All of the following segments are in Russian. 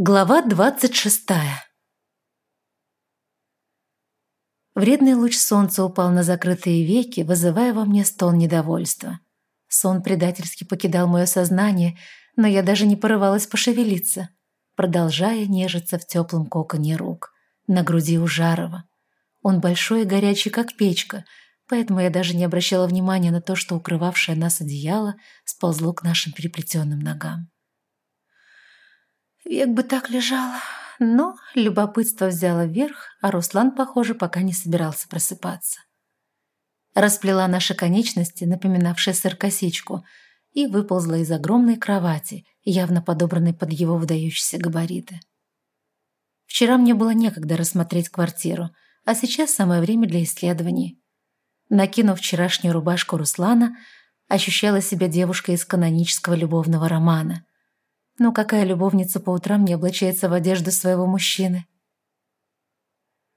Глава двадцать шестая Вредный луч солнца упал на закрытые веки, вызывая во мне стон недовольства. Сон предательски покидал мое сознание, но я даже не порывалась пошевелиться, продолжая нежиться в теплом коконе рук, на груди у Жарова. Он большой и горячий, как печка, поэтому я даже не обращала внимания на то, что укрывавшее нас одеяло сползло к нашим переплетенным ногам. Век бы так лежала. Но любопытство взяло верх, а Руслан, похоже, пока не собирался просыпаться. Расплела наши конечности, напоминавшие сыр-косичку, и выползла из огромной кровати, явно подобранной под его выдающиеся габариты. Вчера мне было некогда рассмотреть квартиру, а сейчас самое время для исследований. Накинув вчерашнюю рубашку Руслана, ощущала себя девушкой из канонического любовного романа. Но какая любовница по утрам не облачается в одежду своего мужчины?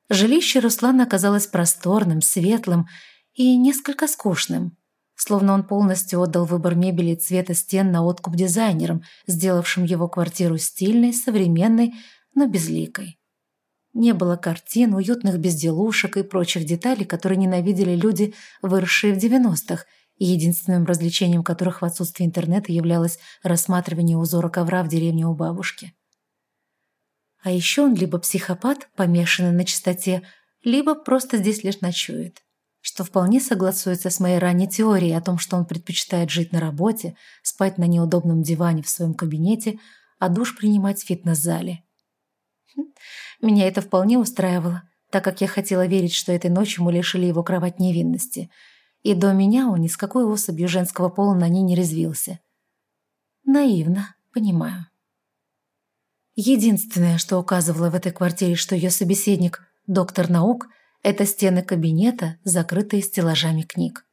Жилище Руслана оказалось просторным, светлым и несколько скучным. Словно он полностью отдал выбор мебели и цвета стен на откуп дизайнерам, сделавшим его квартиру стильной, современной, но безликой. Не было картин, уютных безделушек и прочих деталей, которые ненавидели люди, выросшие в 90-х – и единственным развлечением которых в отсутствии интернета являлось рассматривание узора ковра в деревне у бабушки. А еще он либо психопат, помешанный на чистоте, либо просто здесь лишь ночует, что вполне согласуется с моей ранней теорией о том, что он предпочитает жить на работе, спать на неудобном диване в своем кабинете, а душ принимать в фитнес-зале. Хм, меня это вполне устраивало, так как я хотела верить, что этой ночью мы лишили его кровать невинности – и до меня он ни с какой особью женского пола на ней не резвился. Наивно, понимаю. Единственное, что указывало в этой квартире, что ее собеседник – доктор наук, это стены кабинета, закрытые стеллажами книг.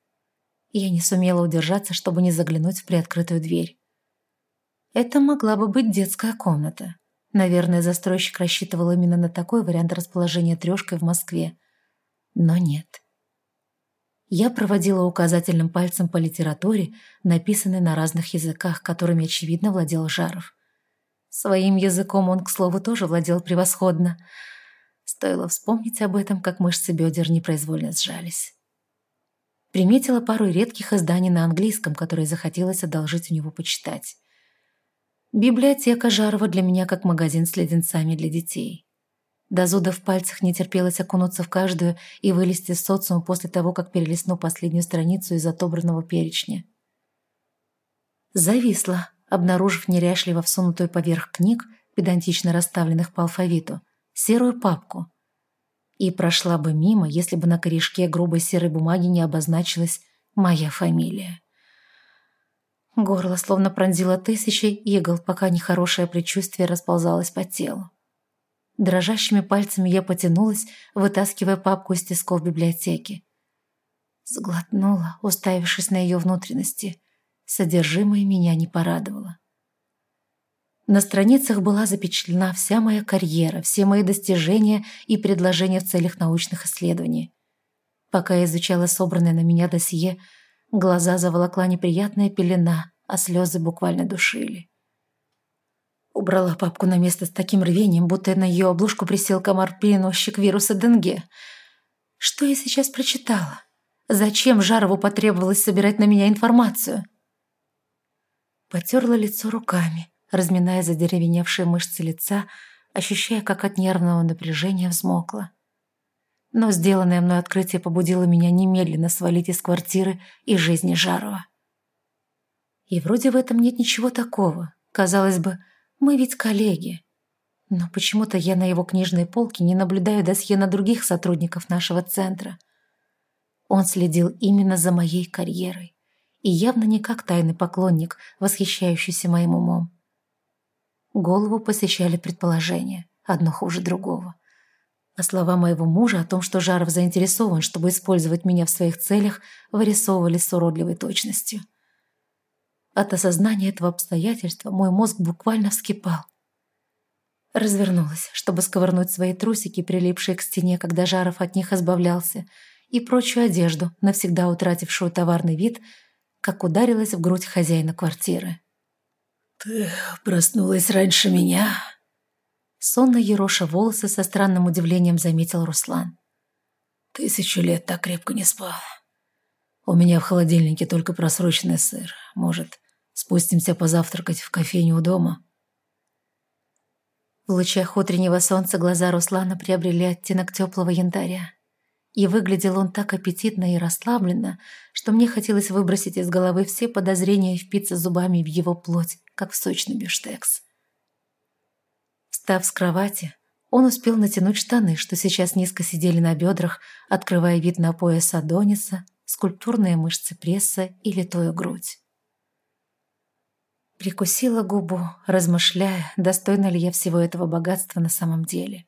Я не сумела удержаться, чтобы не заглянуть в приоткрытую дверь. Это могла бы быть детская комната. Наверное, застройщик рассчитывал именно на такой вариант расположения трешкой в Москве. Но нет. Я проводила указательным пальцем по литературе, написанной на разных языках, которыми, очевидно, владел Жаров. Своим языком он, к слову, тоже владел превосходно. Стоило вспомнить об этом, как мышцы бедер непроизвольно сжались. Приметила пару редких изданий на английском, которые захотелось одолжить у него почитать. Библиотека Жарова для меня как магазин с леденцами для детей. До зуда в пальцах не терпелось окунуться в каждую и вылезти из социума после того, как перелистну последнюю страницу из отобранного перечня. Зависла, обнаружив неряшливо всунутую поверх книг, педантично расставленных по алфавиту, серую папку. И прошла бы мимо, если бы на корешке грубой серой бумаги не обозначилась моя фамилия. Горло словно пронзило тысячи игл, пока нехорошее предчувствие расползалось по телу. Дрожащими пальцами я потянулась, вытаскивая папку из тисков библиотеки. Сглотнула, уставившись на ее внутренности. Содержимое меня не порадовало. На страницах была запечатлена вся моя карьера, все мои достижения и предложения в целях научных исследований. Пока я изучала собранное на меня досье, глаза заволокла неприятная пелена, а слезы буквально душили. Убрала папку на место с таким рвением, будто на ее обложку присел комар-переносчик вируса Денге. Что я сейчас прочитала? Зачем Жарову потребовалось собирать на меня информацию? Потерла лицо руками, разминая задеревеневшие мышцы лица, ощущая, как от нервного напряжения взмокла. Но сделанное мной открытие побудило меня немедленно свалить из квартиры и жизни Жарова. И вроде в этом нет ничего такого. Казалось бы, мы ведь коллеги. Но почему-то я на его книжной полке не наблюдаю досье на других сотрудников нашего центра. Он следил именно за моей карьерой. И явно не как тайный поклонник, восхищающийся моим умом. Голову посещали предположения, одно хуже другого. А слова моего мужа о том, что Жаров заинтересован, чтобы использовать меня в своих целях, вырисовывались с уродливой точностью. От осознания этого обстоятельства мой мозг буквально вскипал. Развернулась, чтобы сковырнуть свои трусики, прилипшие к стене, когда Жаров от них избавлялся, и прочую одежду, навсегда утратившую товарный вид, как ударилась в грудь хозяина квартиры. «Ты проснулась раньше меня?» Сонно ероша волосы со странным удивлением заметил Руслан. «Тысячу лет так крепко не спал. У меня в холодильнике только просроченный сыр. Может, спустимся позавтракать в кофейню у дома?» В лучах утреннего солнца глаза Руслана приобрели оттенок теплого янтаря. И выглядел он так аппетитно и расслабленно, что мне хотелось выбросить из головы все подозрения и впиться зубами в его плоть, как в сочный бюштекс. Встав с кровати, он успел натянуть штаны, что сейчас низко сидели на бедрах, открывая вид на пояс Адониса, скульптурные мышцы пресса и литую грудь. Прикусила губу, размышляя, достойна ли я всего этого богатства на самом деле.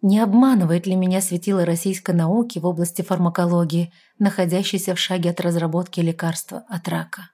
Не обманывает ли меня светило российской науки в области фармакологии, находящейся в шаге от разработки лекарства от рака?